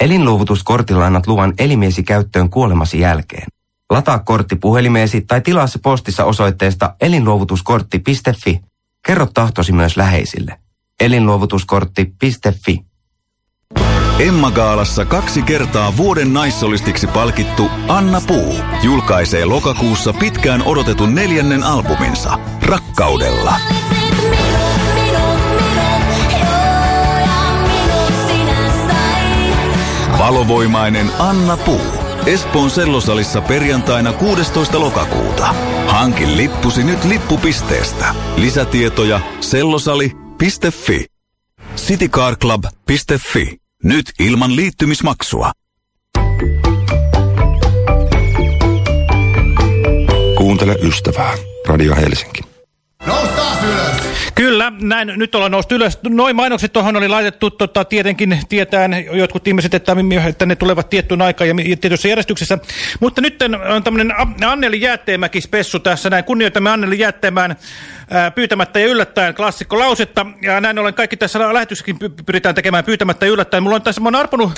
Elinluovutuskortilla annat luvan elimiesi käyttöön kuolemasi jälkeen. Lataa kortti puhelimeesi tai tilaa se postissa osoitteesta elinluovutuskortti.fi. Kerro tahtosi myös läheisille. Elinluovutuskortti.fi. Emma Gaalassa kaksi kertaa vuoden naissolistiksi palkittu Anna Puu julkaisee lokakuussa pitkään odotetun neljännen albuminsa Rakkaudella. Valovoimainen Anna Puu. Espoon sellosalissa perjantaina 16. lokakuuta. Hankin lippusi nyt lippupisteestä. Lisätietoja sellosali.fi. citycarclub.fi. Nyt ilman liittymismaksua. Kuuntele ystävää. Radio Helsinki. Noustaan ylös! Kyllä, näin nyt ollaan noussut ylös. Noin mainokset tuohon oli laitettu tota, tietenkin tietään jotkut ihmiset, että, että ne tulevat tiettyyn aikaan ja tietyssä järjestyksessä. Mutta nyt on tämmöinen Anneli Jäätteenmäki-spessu tässä. Näin kunnioitamme Anneli Jäätteenmään ää, pyytämättä ja yllättäen klassikko lausetta. Ja näin ollen kaikki tässä lähetyksessäkin pyritään tekemään pyytämättä ja yllättäen. Mulla on tässä, mä oon arponut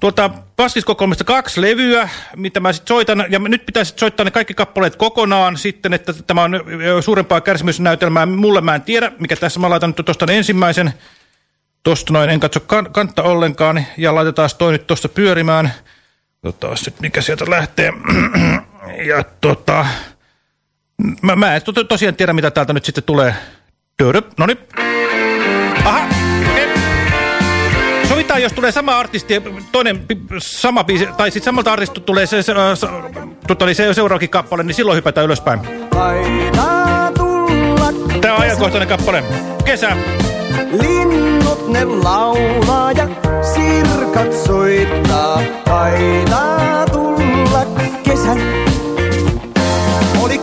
tuolta Paskiskokoelmasta kaksi levyä, mitä mä sitten soitan. Ja nyt pitäisi soittaa ne kaikki kappaleet kokonaan sitten, että tämä on suurempaa kärsimysnäytelmää. Mulle mä en tiedä, mikä tässä mä laitan nyt tuosta ensimmäisen. Tuosta noin, en katso kan kantta ollenkaan. Ja laitetaan toi nyt tuosta pyörimään. Tota, sitten mikä sieltä lähtee. ja tota... Mä, mä en to tosiaan tiedä, mitä täältä nyt sitten tulee. No niin. Aha. Sovitaan, jos tulee sama artisti, toinen sama biisi, tai sitten samalta artistista tulee se, se, se, tota, se seuraavakin kappale, niin silloin hypätään ylöspäin. Tämä on ajankohtainen kappale. Kesä. Linnut ne laulaa ja sirkat soittaa. Taitaa tulla kesä.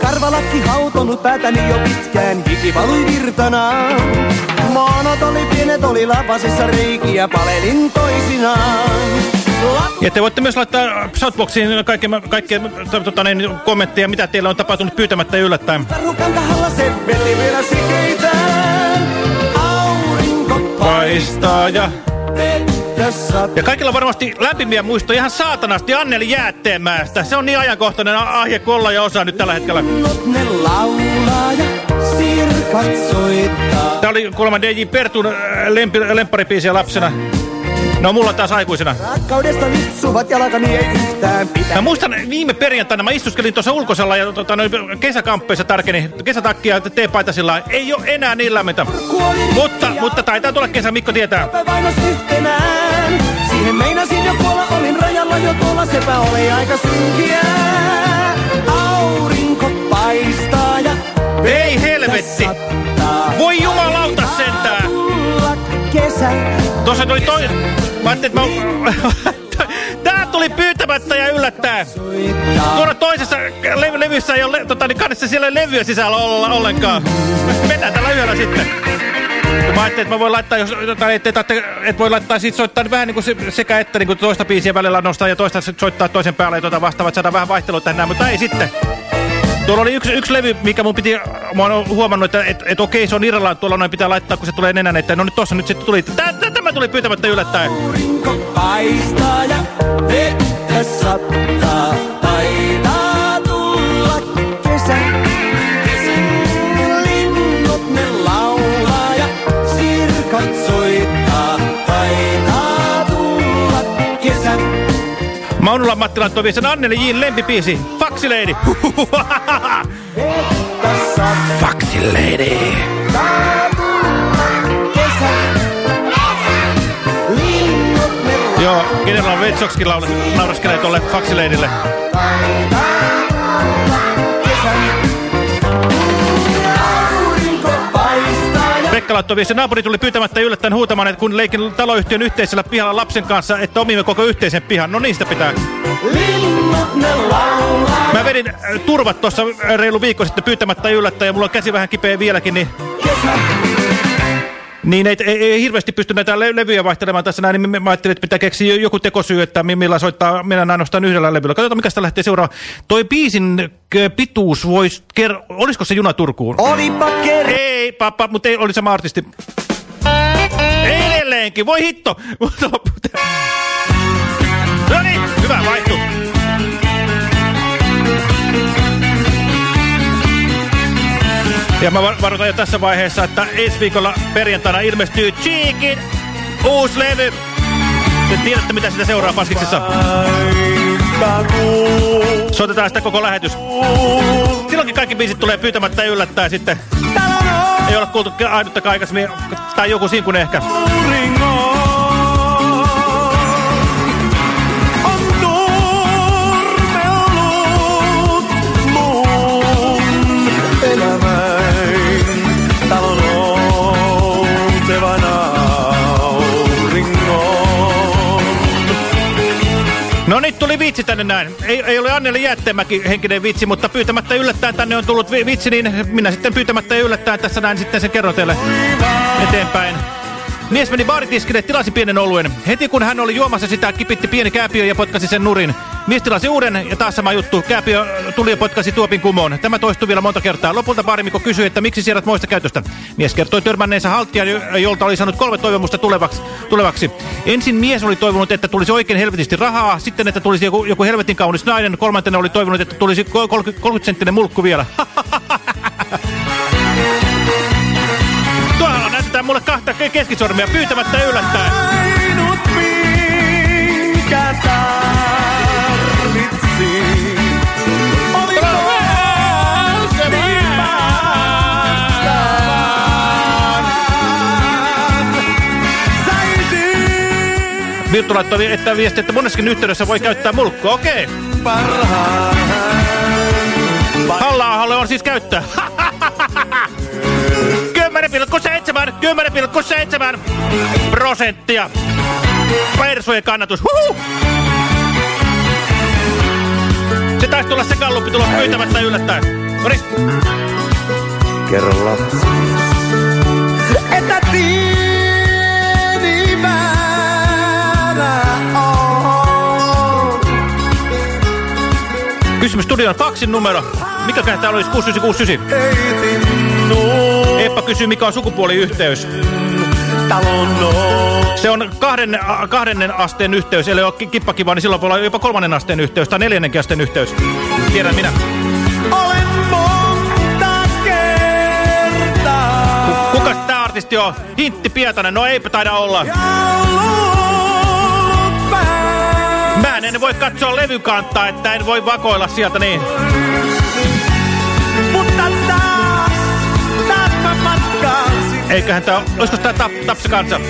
Karvalakki hautonut päätäni jo pitkään, hiki valui virtanaan. Maanot oli pienet, oli lapasissa reikiä, palelin toisinaan. Ja te voitte myös laittaa Shoutboxiin kaikkea, kaikkea tota, niin, kommentteja, mitä teillä on tapahtunut pyytämättä ja yllättäen. Paistaa ja... Ja kaikilla varmasti lämpimiä muistoja ihan saatanasti Anneli Jäätteenmäestä. Se on niin ajankohtainen ahje kolla ja osa nyt tällä hetkellä. Tämä oli kuulemma DJ Pertun lempparipiisiä lapsena. No mulla taas aikuisena. Rakkaudesta vitsuvat jalkani ei yhtään pitää. Mä muistan viime perjantaina, mä istuskelin tuossa ulkosella ja tota, noin kesäkamppeissa tarkeni. Kesätakkia ja teepaita sillä Ei ole enää niin lämmintä. Mutta, mutta taitaa tulla kesä, Mikko tietää. Vainos yhtenään. Siihen meinasin jo kuolla, olin rajalla jo tuolla, sepä oli aika synkiä. Aurinko paistaa ja Ei helvetti! Voi jumalauta sentään! Kesä. Tuossa tuli toi... Mä ajattelin, että mä... Tää tuli pyytämättä ja yllättäen. Tuolla toisessa le levyssä ei ole, tota, niin kannessa siellä ei levyä sisällä olla ollenkaan. Mennään tällä yöllä sitten. Mä ajattelin, että mä voin laittaa, jos, tai et, et, et, et voi laittaa siitä soittaa vähän niin kuin sekä että niin kuin toista biisiä välillä nostaa ja toista soittaa toisen päälle ja tuota vastaavat, saada vähän vaihtelua tänään, mutta ei sitten. Tuolla oli yksi, yksi levy, mikä mun piti, mä oon huomannut, että et, et, okei, se on irrallaan, tuolla noin pitää laittaa, kun se tulee nenän eteen. No nyt tossa nyt sitten tuli, tämä tuli pyytämättä yllättäen. Aurinko paistaa ja vettä sattaa, Maunulan Matti laittoi viisen Anneli Jin lempipiisi. Faxi Lady. Faxi Lady. Joo, General Vetsokskin nauraskelee tuolle Faxi Ladylle. Pekka laittoi viisi. Naapuri tuli pyytämättä yllättäen huutamaan, että kun leikin taloyhtiön yhteisellä pihalla lapsen kanssa, että omimme koko yhteisen pihan. No niistä pitää. Mä vedin äh, turvat tuossa reilu viikko sitten pyytämättä yllättäen ja mulla on käsi vähän kipeä vieläkin, niin... Niin ei, ei, ei hirveästi pysty näitä le levyjä vaihtelemaan tässä näin, niin mä ajattelin, että pitää keksiä joku tekosyy, että millä soittaa, minä ainoastaan yhdellä levyllä. Katsotaan, mikä sitä lähtee seuraava. Toi biisin pituus voisi kerro... Olisiko se juna Turkuun? Olipa kerran. Ei, pappa, mutta ei, oli sama artisti. Edelleenkin, voi hitto! Ja mä var- varoitan jo tässä vaiheessa, että ensi viikolla perjantaina ilmestyy Cheekin uusi levy. Te tiedätte, mitä sitä seuraa Paskiksessa. Soitetaan sitä koko lähetys. Silloinkin kaikki biisit tulee pyytämättä yllättää sitten. Ei ole kuultu ainuttakaan aikaisemmin, tai joku sinkun ehkä. Vitsi tänne näin. Ei, ei ole Anneli Jättemäki henkinen vitsi, mutta pyytämättä yllättäen tänne on tullut vi vitsi, niin minä sitten pyytämättä yllättäen tässä näin sitten sen kerron teille eteenpäin. Mies meni baaritiskille, tilasi pienen oluen. Heti kun hän oli juomassa sitä, kipitti pieni kääpiö ja potkasi sen nurin. Mies tilasi uuden ja taas sama juttu. Kääpiö tuli ja potkasi tuopin kumoon. Tämä toistui vielä monta kertaa. Lopulta baarimikko kysyi, että miksi siirrät moista käytöstä. Mies kertoi törmänneensä haltijan, jolta oli saanut kolme toivomusta tulevaksi. tulevaksi. Ensin mies oli toivonut, että tulisi oikein helvetisti rahaa, sitten että tulisi joku, joku helvetin kaunis nainen, kolmantena oli toivonut, että tulisi 30-senttinen mulkku vielä. Näytetään mulle kahta ke- keskisormia pyytämättä yllättäen. Ainut minkä tarvitsin Virtu laittoi että viesti, että monessakin yhteydessä voi käyttää mulkkua. Okei. parhaan halla on siis käyttää. 10,7 10,7 prosenttia. Persujen kannatus. Huhu! Se taisi tulla se kalluppi tulos pyytämättä yllättäen. Noniin. Kerro lapsi. Että tieni on. Kysymys studion faksin numero. Mikä täällä olisi 6969? Heitin nuo Eppa kysyy, mikä on sukupuoliyhteys. Se on kahden, kahdennen asteen yhteys, eli ole ki- kippakiva, niin silloin voi olla jopa kolmannen asteen yhteys tai neljännenkin asteen yhteys. Tiedän minä. Olen monta kertaa. Kuka tämä artisti on? Hintti Pietanen, no eipä taida olla. Mä en voi katsoa levykantaa, että en voi vakoilla sieltä niin. Eiköhän tää, olisiko tää tap, Tapsa kanssa?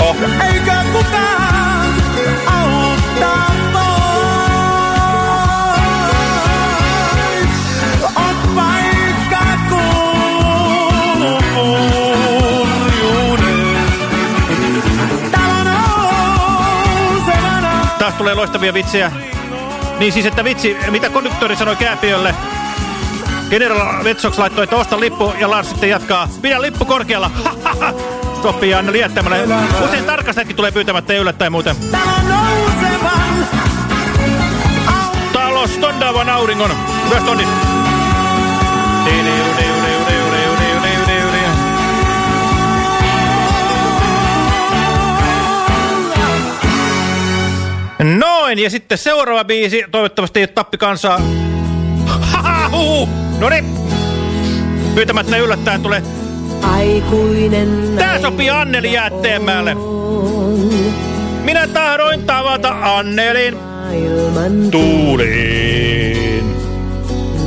Oh. Eikä kukaan. On paikka nousevana. Taas tulee loistavia vitsejä. Niin siis, että vitsi, mitä konduktori sanoi kääpiölle? General Vetsoks laittoi, että osta lippu ja Lars sitten jatkaa. Pidä lippu korkealla. Sopii Anne liettämällä. Usein tarkastajatkin tulee pyytämättä ja yllättäen muuten. Talos tondaavan auringon. Myös tonni. Noin, ja sitten seuraava biisi. Toivottavasti ei tappi kansaa. Hahahu! Noniin. Pyytämättä yllättäen tulee. Aikuinen Tää sopii Anneli Jäätteenmäelle. Minä tahdoin tavata Annelin tuuliin.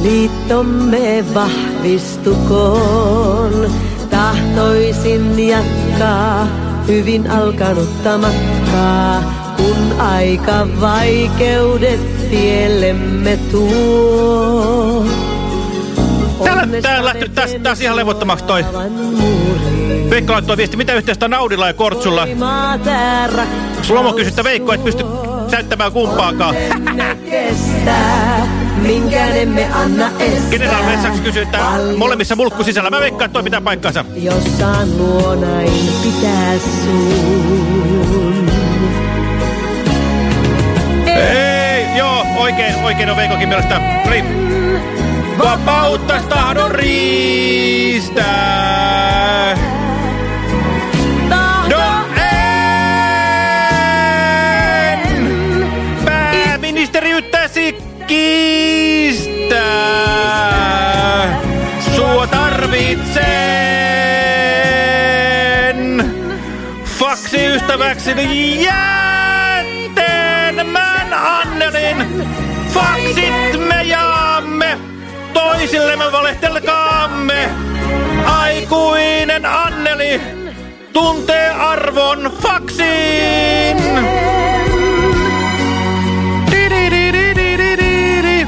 liittomme vahvistukoon. Tahtoisin jatkaa hyvin alkanutta matkaa, kun aika vaikeudet tiellemme tuo. Täällä, täällä lähti taas, taas ihan levottomaksi toi. Veikka laittoi viesti, mitä yhteistä on Naudilla ja Kortsulla? Slomo kysyi, että Veikko et pysty täyttämään kumpaakaan. Minkään emme anna estää. General kysyi, että molemmissa mulkku sisällä. Mä veikkaan, että toi pitää paikkansa. Jos saan luonain pitää sun. Ei, joo, oikein, oikein on Veikokin mielestä. Oli. Vapautta tahdon riistää. Tahdo no kiistää. Sua tarvitsen. Faksi Aikuinen Anneli tuntee arvon. Di-di-di-di-di-di-di.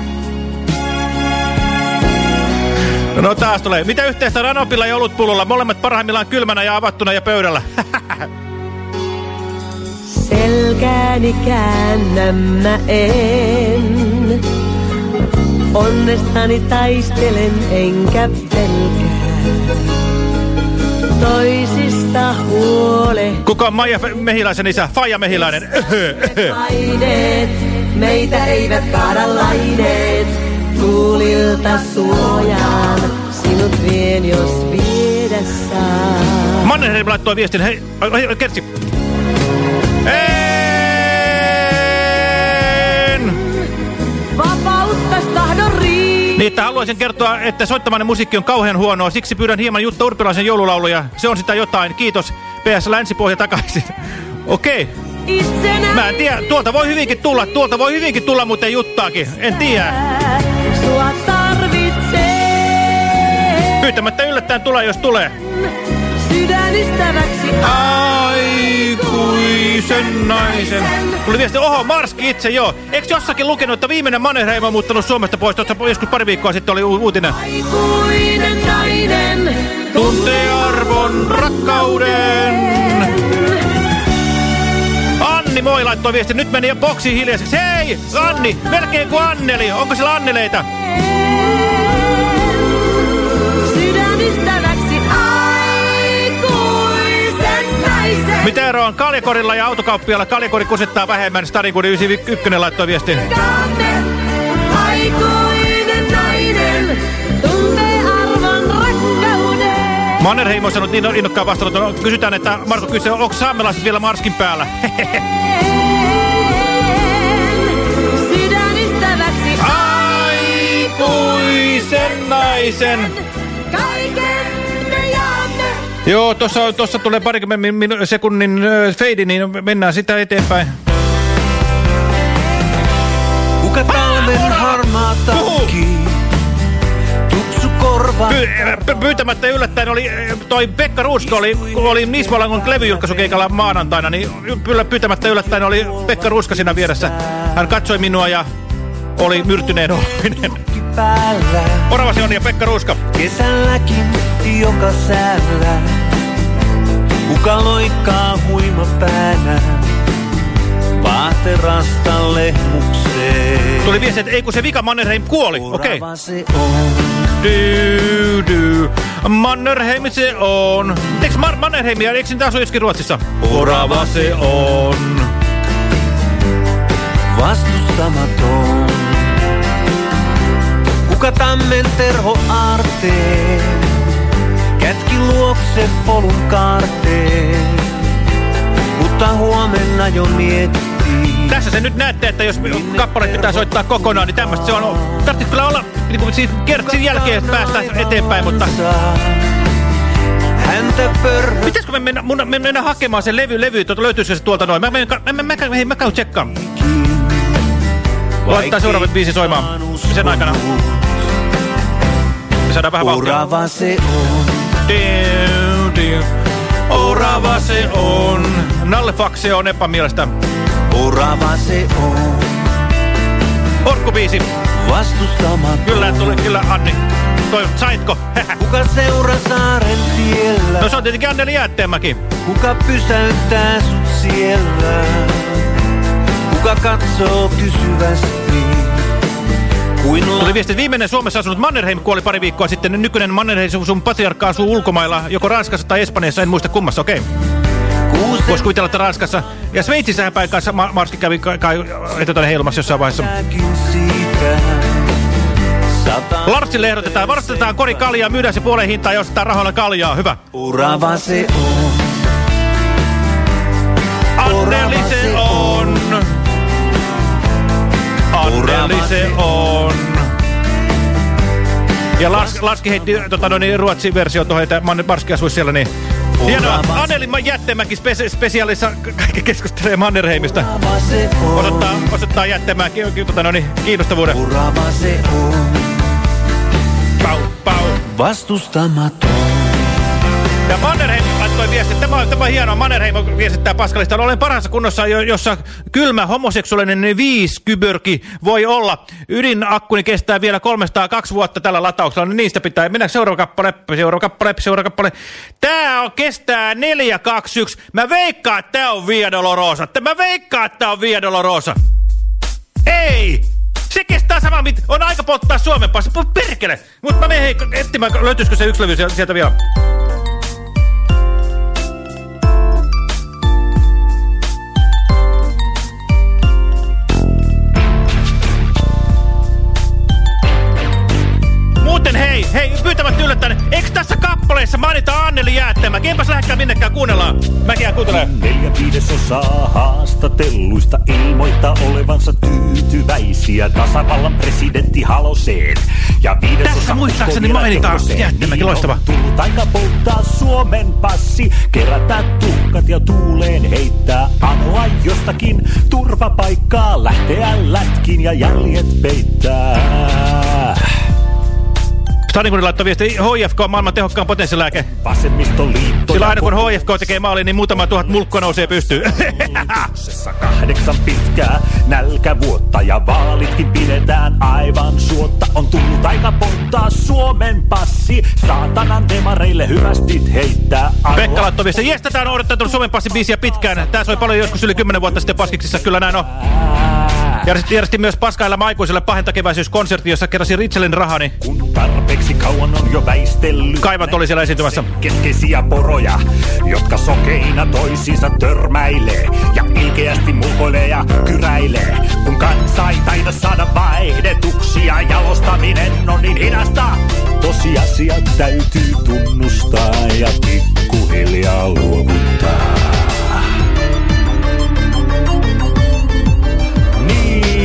No taas tulee. Mitä yhteistä ranopilla ja olutpullolla? Molemmat parhaimmillaan kylmänä ja avattuna ja pöydällä. Selkääni käännän mä en. Onnestani taistelen enkä pelkää. Toisista huole. Kuka on Maija Mehiläisen isä? Faija Mehiläinen. Laineet, meitä eivät kaada laineet. Tuulilta suojaan, sinut vien jos viedä saa. Mannerheim laittoi viestin. Hei, hei Kertsi. En. Niin, että haluaisin kertoa, että soittamanne musiikki on kauhean huonoa. Siksi pyydän hieman Jutta Urpilaisen joululauluja. Se on sitä jotain. Kiitos. PS Länsipohja takaisin. Okei. Itsenäinen. Mä en tiedä. Tuolta voi hyvinkin tulla. Tuolta voi hyvinkin tulla, mutta ei Juttaakin. En tiedä. Sua tarvitsee. Pyytämättä yllättäen tulee, jos tulee. Sydänystäväksi Aikuisen naisen. Tuli viesti, oho, Marski itse, joo. Eikö jossakin lukenut, että viimeinen Mannerheim on muuttanut Suomesta pois? Tuossa joskus pari viikkoa sitten oli uutinen. aikuinen nainen. Tuntee arvon rakkauden. Anni moi laittoi viesti. Nyt meni jo boksi hiljaiseksi. Hei, Anni, melkein kuin Anneli. Onko siellä Anneleita? Sydänystäväksi Mitä eroa on kaljakorilla ja autokauppialla? Kaljakori kusettaa vähemmän. Starikudi 91 laittoi viestin. Aikuinen nainen. Tuntee arvon rakkauden. Mannerheim on sanonut niin innokkaan vastaanotton. Kysytään, että Marko kysyy, onko saamelaiset vielä Marskin päällä? Aikuisen naisen. Joo, tuossa, tuossa tulee parikymmentä min, sekunnin feidi, niin mennään sitä eteenpäin. Kuka talven harmaa takki? Tupsu korva. Py, py, pyytämättä yllättäen oli, toi Pekka Ruuska oli, oli Mismolangon levyjulkaisukeikalla maanantaina, niin py- pyytämättä yllättäen oli Pekka Ruuska siinä vieressä. Hän katsoi minua ja oli myrtyneen päällä. Oravasi on ja Pekka Ruuska. Kesälläkin joka säällä. Kuka loikkaa huima päänä? Vaaterasta lehmukseen. Tuli viesti, että ei kun se vika Mannerheim kuoli. Okei. Se on. Du. Mannerheim se on. Eikö Mar Mannerheimia, eikö niitä asu joskin Ruotsissa? Orava se on. vastustamaton. Kuka tammen terho aarteen, luokse polun kaarteen, mutta huomenna jo miettii. Tässä se nyt näette, että jos kappale pitää soittaa kokonaan, niin tämmöistä se on. Tarvitsisi kyllä olla niin kuin siis kertsin jälkeen päästä eteenpäin, mutta... Pitäisikö me mennä, mun, me mennä hakemaan se levy, levy, tuota, löytyisikö se tuolta noin? Mä, menen, mä, mä, mä, mä, mä käyn tsekkaan. Laittaa seuraavat biisi soimaan sen aikana. Me saadaan vähän vauhtia. Orava se on. Diu, diu. Orava se on. Nalle Fakse on Eppan mielestä. Orava se on. Orkkubiisi. Vastustamaton. Kyllä, tuli, kyllä Anni. Toi, saitko? Kuka seuraa saaren tiellä? no se on tietenkin Anneli Jäätteenmäki. Kuka pysäyttää sut siellä? Kuka katsoo kysyvästi? Tuli viesti, viimeinen Suomessa asunut Mannerheim kuoli pari viikkoa sitten. Nykyinen Mannerheim sun patriarkka asuu ulkomailla, joko Ranskassa tai Espanjassa, en muista kummassa, okei. kuusen Voisi kuvitella, että Ranskassa. Ja Sveitsissähän päin kanssa Ma Marski kävi kai, kai etutänne heilumassa jossain vaiheessa. Larsille ehdotetaan, varastetaan kori kaljaa, myydään se puoleen hintaan ja ostetaan rahoilla kaljaa. Hyvä. Orava se on. Anneli se on. Anneli se on. Ja Las, Laski heitti tota, no, niin, ruotsin versio tuohon, että Marski asuisi siellä, niin Hienoa. Anneli Jättemäki spesi spesiaalissa kaikki keskustelee Mannerheimista. Osoittaa, osoittaa Jättemäki tota, no niin, kiinnostavuuden. Murava se on. Pau, pau. Vastustamaton. Ja Mannerheim laittoi viesti, tämä tämä on hienoa, Mannerheim viestittää Paskalista, olen parhaassa kunnossa, jo, jossa kylmä homoseksuaalinen viiskybörki voi olla. Ydinakkuni kestää vielä 302 vuotta tällä latauksella, niin niistä pitää mennä seuraava kappale, seuraava kappale, seuraava kappale. Tää on, kestää 421. Mä veikkaan, että tää on Via Dolorosa. Mä veikkaan, että tää on Via Dolorosa. Ei! Se kestää sama, mit on aika polttaa Suomen passi. Perkele! Mutta mä menen etsimään, löytyisikö se yksi levy sieltä vielä. Hei, pyytämättä yllättäen, eikö tässä kappaleessa mainita Anneli Jäättämäki? Enpäs lähdekään minnekään kuunnellaan. Mäkin jään kuuntelemaan. Neljä viidesosaa haastatelluista ilmoittaa olevansa tyytyväisiä tasavallan presidentti Haloseen. Ja viidesosa Tässä muistaakseni mainitaan Niin loistava. on tullut aika polttaa Suomen passi, kerätä tuhkat ja tuuleen heittää, anoa jostakin turvapaikkaa, lähteä lätkin ja jäljet peittää. Stadinkunin laittoi viesti, HFK on maailman tehokkaan potenssilääke. Vasemmistoliitto Sillä aina kun HFK tekee maali, niin muutama tuhat mulkkoa nousee pystyyn. Kahdeksan pitkää nälkävuotta ja vaalitkin pidetään aivan suotta. On tullut aika polttaa Suomen passi, saatanan demareille hyvästit heittää. Arvoa- Pekka laittoi viesti, jes, tätä on odottanut Suomen passin biisiä pitkään. Tää soi paljon joskus yli 10 vuotta sitten Paskiksissa, kyllä näin on. Järjestin, järjestin myös paskailla aikuisille pahentakeväisyyskonsertti, jossa keräsin Ritselin rahani. Kun tarpeeksi kauan on jo väistellyt. Kaivat oli siellä esiintymässä. Keskeisiä poroja, jotka sokeina toisiinsa törmäilee. Ja ilkeästi mulkoilee ja kyräilee. Kun kansa ei taida saada vaihdetuksia, jalostaminen on niin hidasta. Tosiasiat täytyy tunnustaa ja pikkuhiljaa luovuttaa.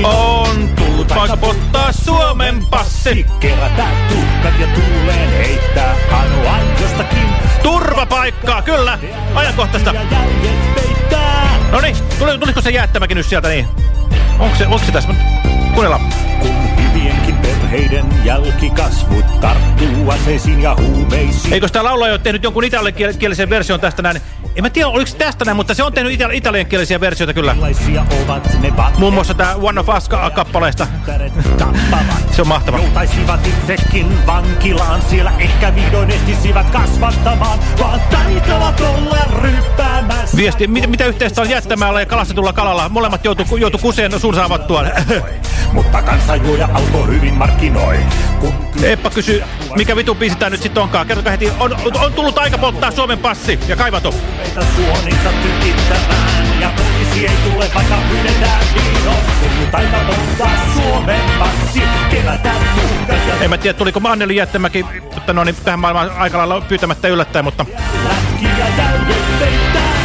On tullut paikka pottaa Suomen passi. Kerätä tuhkat ja tuuleen heittää anoa jostakin. Turvapaikkaa, kyllä. Ajankohtaista. No niin, tuli, tuliko se jäättämäkin nyt sieltä niin? Onko se, onko se tässä? Kuunnellaan. Kun hyvienkin perheiden jälkikasvut tarttuu aseisiin ja huumeisiin. Eikö tämä laulaja ole tehnyt jonkun italiankielisen version tästä näin? En mä tiedä, oliko tästä näin, mutta se on tehnyt ita italiankielisiä versioita kyllä. Muun muassa tämä One of Us-kappaleesta. tappavat. Se on mahtava. Joutaisivat itsekin vankilaan, siellä ehkä vihdoin ehtisivät kasvattamaan, vaan taitavat olla ryppäämässä. Viesti, mit, mitä yhteistä on jättämällä ja kalastetulla kalalla? Molemmat joutu, joutu kuseen suunsa avattuaan. Mutta kansanjuoja alkoi hyvin markkinoi. Eppa kysyy, mikä vitu biisi tää nyt sitten onkaan. Kertokaa heti, on, on tullut aika polttaa Suomen passi ja kaivatu. Meitä suoninsa tykittämään ja poliisi ei tule vaikka pyydetään on tullut aika polttaa Suomen passi, kerätä tuhkat En mä tiedä, tuliko Anneli Jättämäki mutta no, niin, tähän maailmaan aika lailla pyytämättä yllättäen, mutta lätkiä peittää.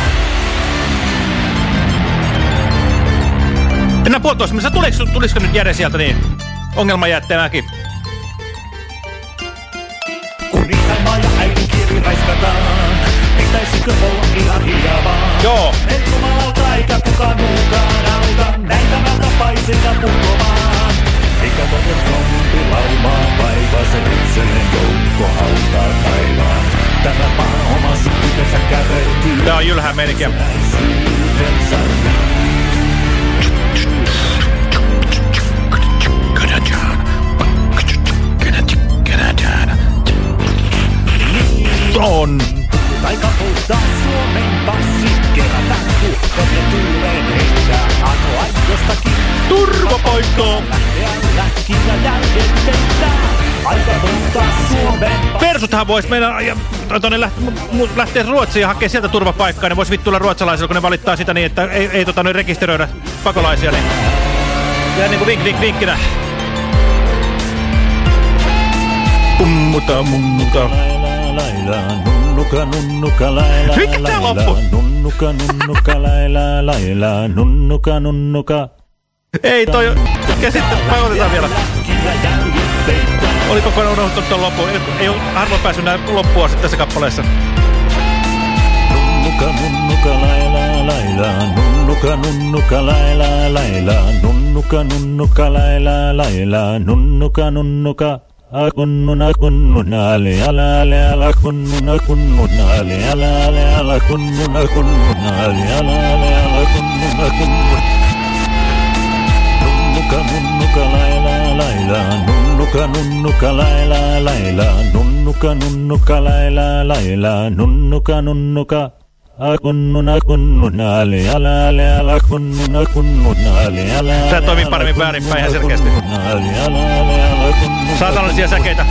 enää puolitoista minuuttia. Tulisiko, tulisiko nyt Jere sieltä niin? Ongelma Jättämäki. Kun isänmaa ja äidinkieli raiskataan, pitäisikö olla ihan hiljaa vaan? Joo. Et jumalalta eikä kukaan muukaan auta näitä valtapaiseja putomaan. Eikä voida zombi laumaa vaivaa se yksilön joukko hautaa taivaan. Tämä maa oma syytensä käveltyy. Tää on jylhää meininkiä. On. Aika polttaa Suomen passi, kerätä tuhkat ja tuuleen heittää. Anoa jostakin Turvapaikkaa. lähteä peittää. Persuthan vois mennä ja tonne läht, mu- lähteä Ruotsiin ja hakea sieltä turvapaikkaa. Ne vois vittuilla ruotsalaisilla, kun ne valittaa sitä niin, että ei, ei tota, noin rekisteröidä pakolaisia. Niin. Ja niin kuin vink, vink, vinkkinä. Pummuta, mummuta. Laila, nunnuka, nunnuka, laila, Mikä laila, loppu? Nunnuka, nunnuka, laila, laila, nunnuka, nunnuka. Ei toi... Ja sitten pakotetaan vielä. Oli kokonaan unohtunut tuon loppuun. Ei, ei ole harvoin päässyt näin loppua sitten tässä kappaleessa. Nunnuka, nunnuka, laila, laila, nunnuka, nunnuka, laila, laila, nunnuka, nunnuka, laila, laila, nunnuka, nunnuka. أكننا كننا ليلا ليلا كننا كننا ليلا ليلا كننا كننا ليلا ليلا كننا كننا ننك ننك ليلا ليلا ننك ننك ليلا ليلا ننك ننك ليلا ليلا ننك ننك Tää toimii paremmin väärinpäin ihan selkeästi. Saatanallisia säkeitä.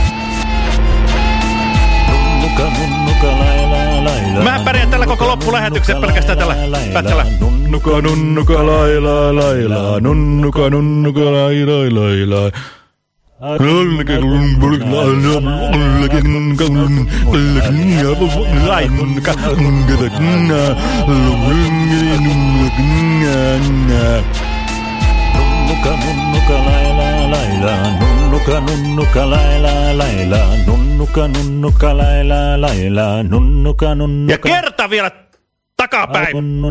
Mä pärjään tällä koko loppulähetyksen pelkästään tällä pätkällä. Nunnuka, nunnuka, laila, laila, nunnuka, nunnuka, laila, laila. Nunnuka, nunnuka, laila, laila, nunnuka, nunnuka, laila, laila, nunnuka, nunnuka. Ja kerta vielä takapäin.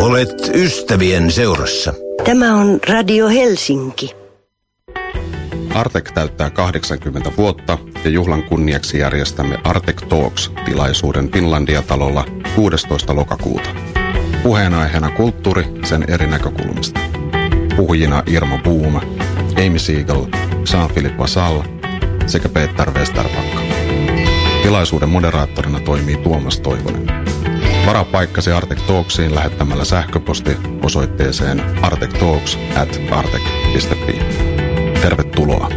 Olet ystävien seurassa. Tämä on Radio Helsinki. Artek täyttää 80 vuotta ja juhlan kunniaksi järjestämme Artek Talks-tilaisuuden Finlandia-talolla 16. lokakuuta. Puheenaiheena kulttuuri sen eri näkökulmista. Puhujina Irma Buuma, Amy Siegel, Jean-Philippe Vasal sekä Peter Westerpakka. Tilaisuuden moderaattorina toimii Tuomas Toivonen. Varaa paikkasi Artek Talksiin lähettämällä sähköposti osoitteeseen artektalks at artek.fi. Tervetuloa.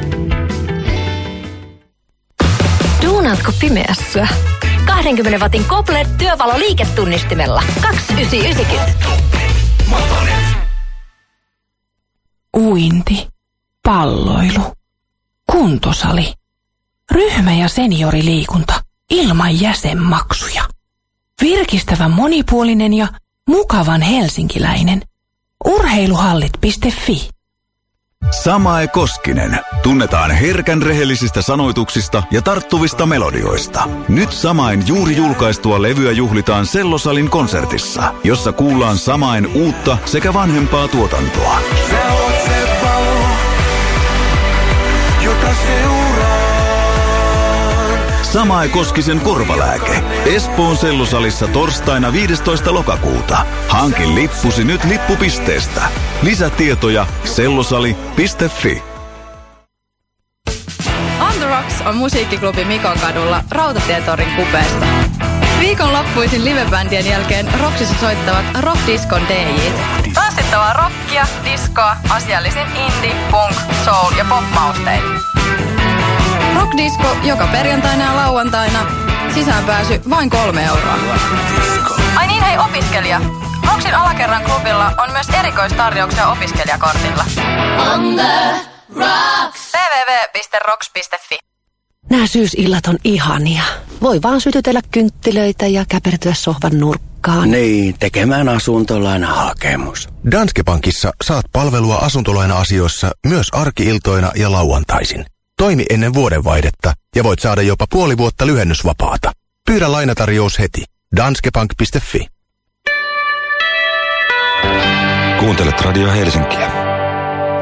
Duunaatko pimeässä? 20 watin Kobler työvalo liiketunnistimella 2990. Uinti, palloilu, kuntosali, ryhmä- ja senioriliikunta ilman jäsenmaksuja. Virkistävä monipuolinen ja mukavan helsinkiläinen. Urheiluhallit.fi Samae Koskinen. Tunnetaan herkän rehellisistä sanoituksista ja tarttuvista melodioista. Nyt Samain juuri julkaistua levyä juhlitaan Sellosalin konsertissa, jossa kuullaan Samain uutta sekä vanhempaa tuotantoa. Sä Samae Koskisen korvalääke. Espoon Sellosalissa torstaina 15. lokakuuta. Hankin lippusi nyt lippupisteestä. Lisätietoja sellosali.fi. On The Rocks on musiikkiklubi Mikon kadulla Rautatietorin kupeessa. Viikonloppuisin livebändien jälkeen Roksissa soittavat Rock Discon DJt. Tanssittavaa rockia, diskoa, asiallisin indie, punk, soul ja. Rock Disco joka perjantaina ja lauantaina. Sisäänpääsy vain kolme euroa. Ai niin hei opiskelija! Rocksin alakerran klubilla on myös erikoistarjouksia opiskelijakortilla. On the rocks! www.rocks.fi Nämä syysillat on ihania. Voi vaan sytytellä kynttilöitä ja käpertyä sohvan nurkkaan. Niin, tekemään asuntolainahakemus. Danske Bankissa saat palvelua asuntolaina-asioissa myös arkiiltoina ja lauantaisin. Toimi ennen vuodenvaihdetta ja voit saada jopa puoli vuotta lyhennysvapaata. Pyydä lainatarjous heti. Danskebank.fi Kuuntelet Radio Helsinkiä.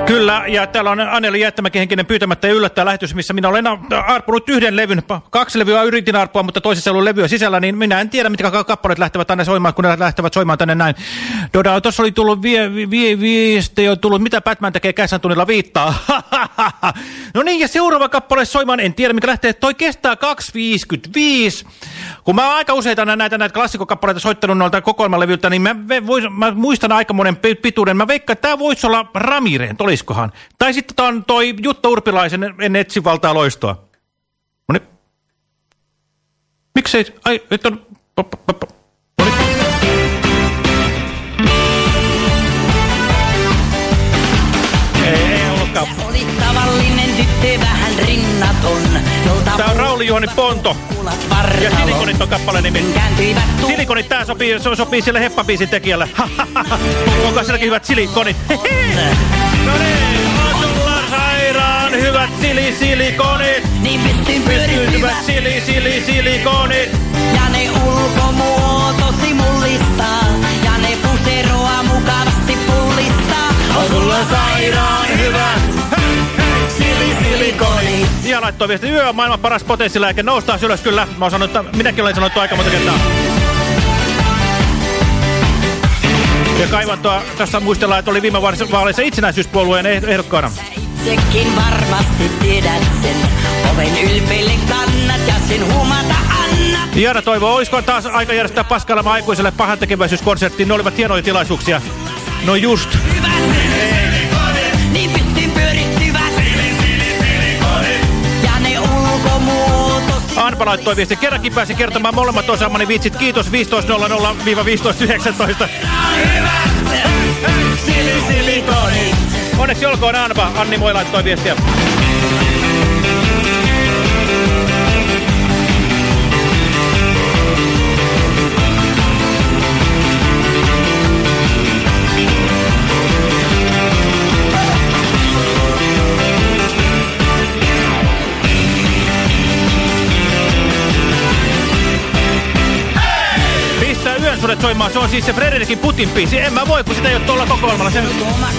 Kyllä, ja täällä on Anneli Jättämäki henkinen pyytämättä ja yllättää lähetys, missä minä olen arpunut yhden levyn. Kaksi levyä yritin arpua, mutta toisessa ei ollut levyä sisällä, niin minä en tiedä, mitkä kappaleet lähtevät tänne soimaan, kun ne lähtevät soimaan tänne näin. Doda, tuossa oli tullut vie, vie, viesti, on tullut, mitä Batman tekee käsän tunnilla viittaa. no niin, ja seuraava kappale soimaan, en tiedä, mikä lähtee. Toi kestää 2.55. Kun mä oon aika useita näitä, näitä klassikokappaleita soittanut noilta kokoelmalevyltä, niin mä, vois, mä muistan aika monen pituuden. Mä veikkaan, että tää voisi olla Ramireen, olisikohan. Tai sitten tää on toi Jutta Urpilaisen En etsi valtaa loistoa. No niin. Miksei? Ai, nyt on... No Tää on Rauli Juhani Ponto. Ja Silikonit on kappaleen nimi. Silikonit, tää sopii, se sopii sille heppabiisin tekijälle. Onko sielläkin hyvät silikonit? no niin, on sulla sairaan hyvät sili-silikonit. Niin pystyn pyörittyvät sili-sili-silikonit. Ja ne ulkomuotosi mullistaa. Ja ne puseroa mukavasti pullistaa. On sulla sairaan hyvät Ja laittoi viesti, yö on maailman paras potenssilääke, noustaan ylös kyllä. Mä oon sanonut, että minäkin olen sanonut aika monta kertaa. Ja kaivantoa tässä muistellaan, että oli viime vaaleissa itsenäisyyspuolueen eh- ehdokkaana. Itsekin varmasti tiedät sen. Oven ylpeille kannat ja sen huumata annat. Jaana toivoo, olisiko taas aika järjestää paskailemaan aikuiselle pahantekeväisyyskonserttiin? Ne olivat hienoja tilaisuuksia. No just. Niin Anpa laittoi viesti. Kerrankin pääsi kertomaan molemmat osaamani vitsit. Kiitos 15.00-15.19. Sili-silikonit. Onneksi olkoon Anpa. Anni Moi laittoi viestiä. Yönsudet soimaan. Se on siis se Frederikin Putin biisi. En mä voi, kun sitä ei ole tuolla kokoelmalla. Se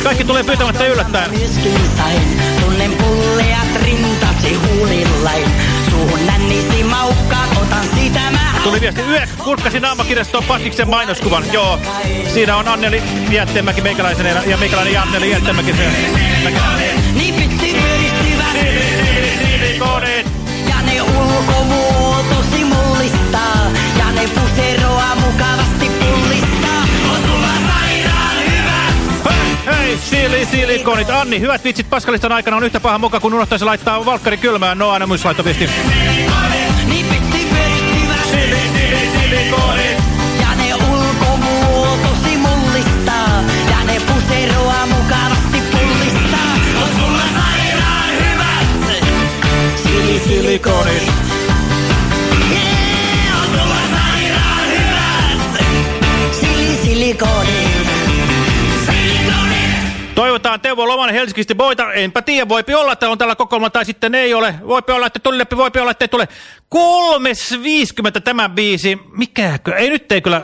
kaikki tulee pyytämättä yllättäen. Tunnen pulleat rintasi huulillain. Suuhun nännisi maukkaan, otan sitä mä Tuli viesti yö, kurkkasin naamakirjastoon Pastiksen mainoskuvan. Joo, siinä on Anneli Jätteenmäki meikäläisen ja- ja meikäläinen Anneli. Niin pystyn pyörittyvät. Silikonit. Ja ne mullistaa. Puseroa mukavasti pullistaa. On sulla sairaan hyvät. Hei, sili, silikonit. Anni, hyvät vitsit Paskalistan aikana on yhtä paha muka, kun unohtaisi laittaa Valkkari kylmään. No aina myös laittoi viesti. Pystyn pyörittyvät. Sili, sili, silikonit. Ja ne ulkomuotosi mullistaa. Ja ne puseroa mukavasti pullistaa. On sulla sairaan hyvät. Sili, Silikonit. Toivotaan Teuvo Lomanen Helsingistä voita. Enpä tiedä, voipi olla, että on tällä kokoelma tai sitten ei ole. Voipi olla, että tuli läpi, voipi olla, että ei tule. 3.50 tämä biisi. Mikäkö? Ei nyt ei kyllä.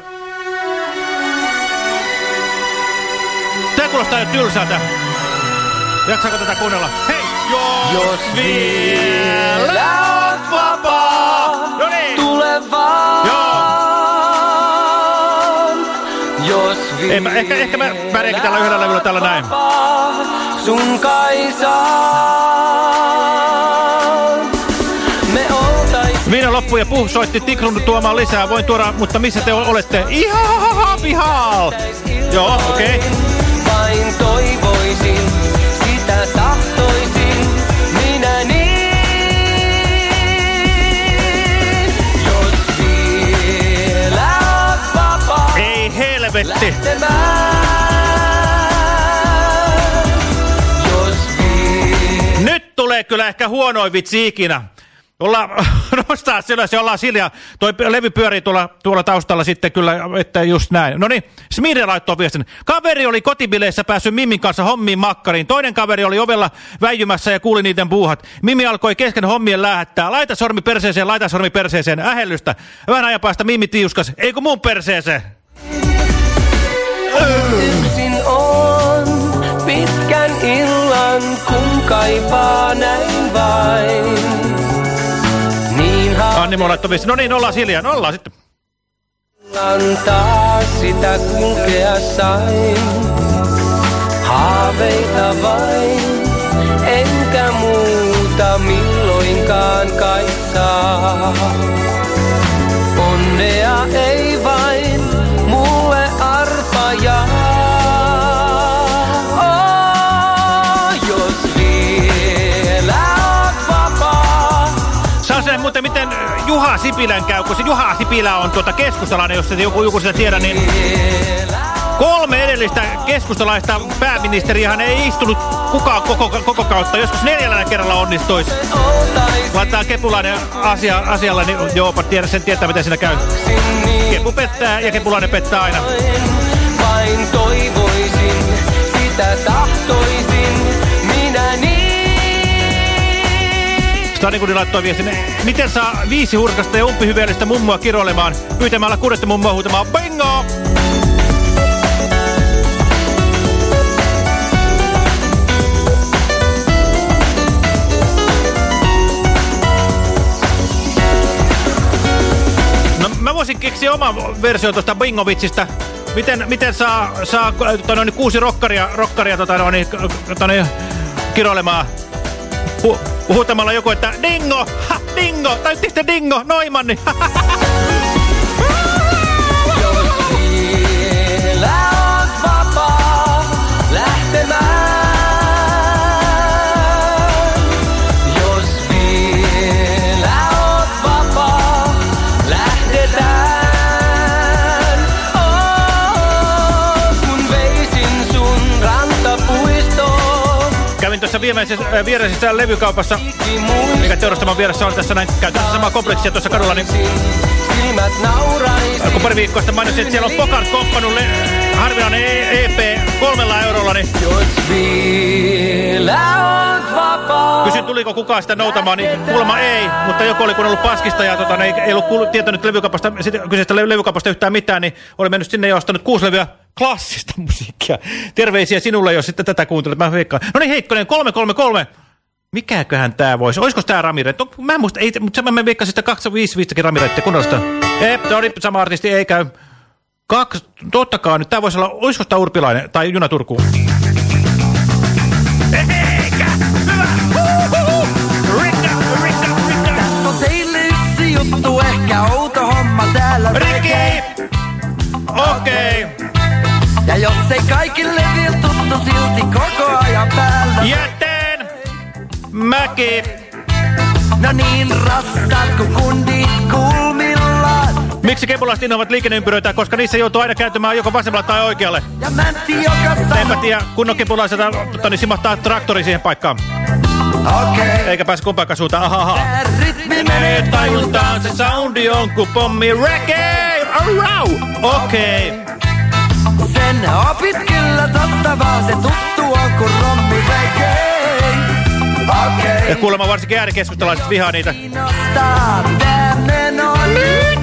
Tää kuulostaa jo tylsältä. Jaksaako tätä kuunnella? Hei! Jos, Jos vielä oot Ei, mä, ehkä, ehkä mä pärjäänkin tällä yhdellä levyllä tällä näin. sun Viina loppu ja puh soitti Tikrun tuomaan lisää. Voin tuoda, mutta missä te olette? Ihan pihal! Joo, okei. Okay. vain toivoisin, helvetti! Nyt tulee kyllä ehkä huonoin vitsi ikinä. Olla, nostaa se ylös ja ollaan siljaa. Toi levy pyörii tuolla, tuolla taustalla sitten kyllä, että just näin. No niin, Smide laittoi viestin. Kaveri oli kotibileissä päässyt Mimmin kanssa hommiin makkariin. Toinen kaveri oli ovella väijymässä ja kuuli niiden puuhat. Mimmi alkoi kesken hommien lähettää. Laita sormi perseeseen, laita sormi perseeseen. Ähellystä. Vähän ajan päästä Mimmi tiuskas. Eikö mun perseeseen? Yksin on pitkän illan, kun kaipaa näin vain. Niin Anni mua laittoi viestin. No niin, ollaan siljaa. No ollaan sitten. antaa sitä kulkea sain. Haaveita vain, enkä muuta milloinkaan kai saa. Onnea ei muuten, miten Juha Sipilän käy, kun se Juha Sipilä on tuota keskustalainen, jos joku, joku sitä tiedä, niin kolme edellistä keskustalaista pääministeriähän ei istunut kukaan koko, koko kautta. Joskus neljällä kerralla onnistuisi. Laitetaan Kepulainen asia, asialla, niin joo, tiedä sen tietää, miten siinä käy. Kepu pettää ja Kepulainen pettää aina. Vain toivoisin, sitä tahtoisin, Stanikudi laittoi viestin, miten saa viisi hurkasta ja umpihyveellistä mummoa kiroilemaan, pyytämällä kuudetta mummoa huutamaan bingo! No, mä voisin keksiä oman version tuosta bingovitsistä. Miten, miten saa, saa tota, noin, kuusi rokkaria, rokkaria tota, noin, tota, noin, kiroilemaan huutamalla joku, että dingo, ha, dingo, tai sitten dingo, noimanni. Vielä Kävin tuossa äh, viereisessä levykaupassa, mikä teurastaman vieressä on tässä näin käytännössä sama kompleksia tuossa kadulla, niin nauraisin. kun pari viikkoa sitten mainitsin, että siellä on Pokart Komppanun harvinainen EP kolmella eurolla, niin kysyin tuliko kukaan sitä noutamaan, niin kuulemma ei, mutta joku oli kun ollut paskista ja tota, ei, ei ollut tietänyt levykaupasta, sit- kyseisestä le levykaupasta yhtään mitään, niin oli mennyt sinne ja ostanut kuusi levyä klassista musiikkia. Terveisiä sinulle, jos sitten tätä kuuntelet. Mä veikkaan. No niin, Heikkonen, 333. Mikäköhän tää voisi? Olisiko tää? To, mä en muista, ei, mutta mä veikkasin sitä 255 Ramireittia kunnollista. Ei, se oli sama artisti, ei käy. Kaksi, tottakaa nyt, tää voisi olla, olisiko tää Urpilainen tai Juna Turkuun? Juttu, ehkä outo homma täällä Rikki! Okei. Okay. Ja jos ei kaikille vielä tuttu silti koko ajan päällä. Jätteen! Mäki! No niin rastaat kuin kundit kulmillaan. Miksi kepulaiset innovat liikenneympyröitä, koska niissä joutuu aina kääntymään joko vasemmalla tai oikealle? Ja mäntti joka Enpä sanoo. tiedä, kunnon kepulaiset tota, niin simahtaa traktori siihen paikkaan. Okei. Eikä pääse kumpaankaan suuntaan, ahaha. Tää rytmi Menee tajuntaan, se soundi on kuin pommi reggae! Okei. Okay. Sen opit kyllä totta vaan se tuttu on kuin rommi reggae. Okei. Ja kuulemma varsinkin äärikeskustalaiset vihaa niitä. Meno nyt.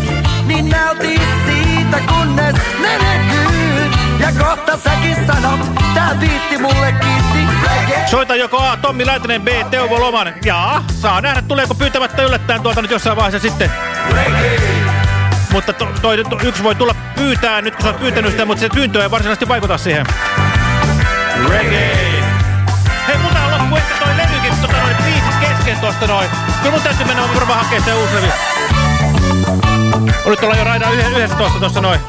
Niin nauti siitä kunnes menehdyt. Ja kohta säkin sanot, tää biitti mulle kiitti. Soita joko A, Tommi Läntinen, B, Teuvo Loman. Jaa, saa nähdä, tuleeko pyytämättä yllättäen tuolta nyt jossain vaiheessa sitten. Mutta to, toi, to, yksi voi tulla pyytää nyt, kun sä oot pyytänyt sitä, mutta se pyyntö ei varsinaisesti vaikuta siihen. Reggae. Hei, multa on loppu ehkä toi levykin, tota noin biisit kesken tosta noin. Kyllä mun täytyy mennä varmaan hakemaan se uusi levy. Olit tuolla jo raidaan yhden, yhdessä tosta tossa noin.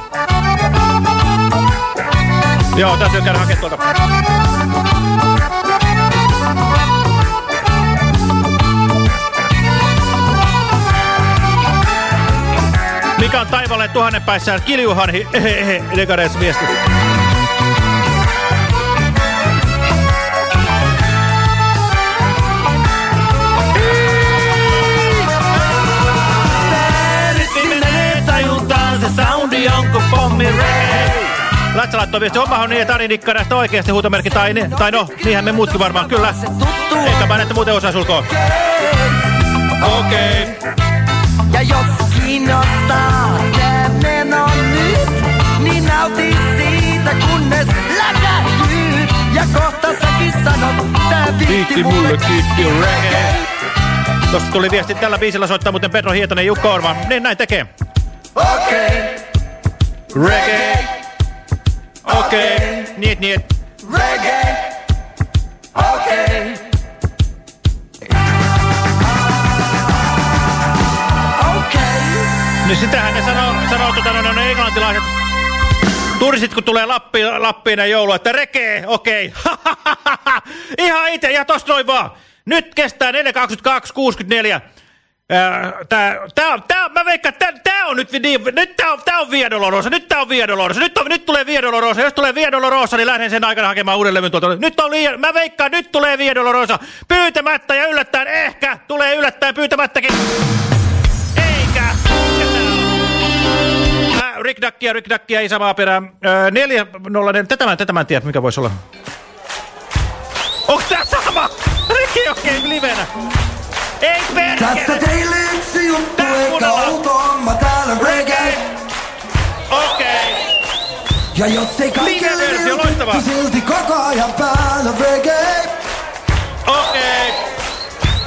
Joo, täytyy käydä hakemaan tuolta. Mikä on taivaalle tuhannen päissään kiljuhanhi? Ehehe, Degares viesti. Lätsä laittoi viesti, hommahan on niin, että Ari Nikka näistä oikeasti huutomerkki, tai, ni- tai no, niinhän me muutkin varmaan, kyllä. Eikä mä näitä muuten osaa sulkoa. Okei. Okay. Ja jos kiinnostaa tää meno nyt, niin nauti siitä kunnes läkähtyy. Ja kohta säkin sanot, tää biitti mulle kiitti reggae. Tuossa tuli viesti, tällä biisillä soittaa muuten Pedro Hietanen Jukka Orman. Niin näin tekee. Okei, Reggae. Okei. Okay. Niet, niet. reggae. Okei. Okei. Niin sitähän ne sanoo, sanoo tota, no, ne englantilaiset turistit, kun tulee Lappiin, Lappiin ja joulu, että rekee, okei. Okay. Ihan itse, ja tosta noin vaan. Nyt kestää 4.22.64. Ää, tää, tää, tää, mä veikkaan, tää, tää on nyt, niin, nyt tää on, tää on Via Dolorosa, nyt tää on Via Dolorosa, nyt, nyt tulee Via Dolorosa, jos tulee Via Dolorosa, niin lähden sen aikana hakemaan uuden levyn tuolta. Nyt on liian, mä veikkaan, nyt tulee Via Dolorosa, pyytämättä ja yllättäen, ehkä tulee yllättäen pyytämättäkin. Rick Duckia, ei samaa perään. Öö, neljä nollainen, tätä mä, tätä mä en tiedä, mikä voisi olla. Onks tää sama? Okei, okay, livenä. Ei perkele! Tässä teille yksi juttu, eikä outo homma täällä reggae. Okei. Ja jos ei kaikille vilpitty silti koko ajan päällä reggae. Okei.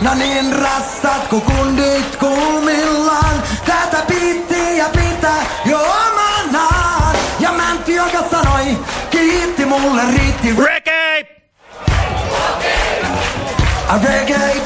No niin rassat kun kundit kuumillaan. Tätä biittiä pitää jo omanaan. Ja Mäntti joka sanoi, kiitti mulle riitti reggae. A reggae.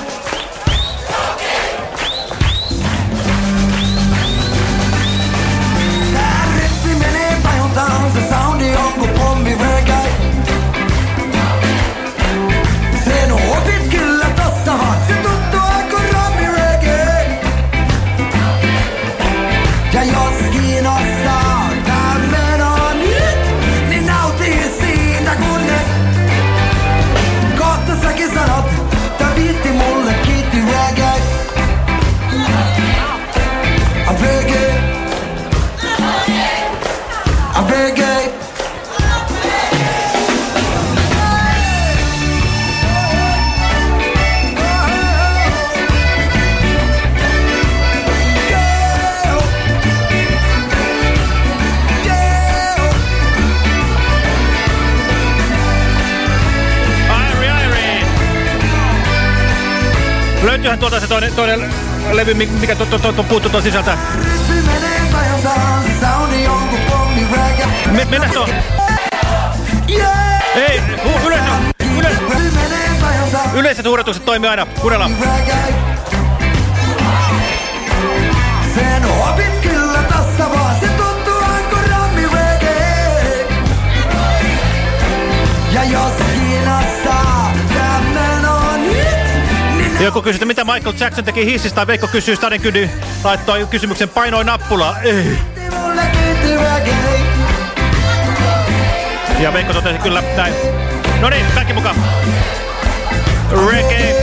Löytyyhän tuolta se toinen, toinen levy, mikä to, to, to, to puuttuu tuon sisältä. Me, mennä tuon. Yeah. Ei, yleensä, yleensä, yleiset huudetukset toimii aina. Kuunnellaan. Sen opit kyllä tässä vaan, se tuntuu aiko rammi reggae. Ja jos Joku kysyy, että mitä Michael Jackson teki hississä, tai Veikko kysyy Stadenkydy, laittoi kysymyksen painoi nappulaa. Ei. Ja Veikko totesi kyllä näin. No niin, kaikki mukaan. Reggae.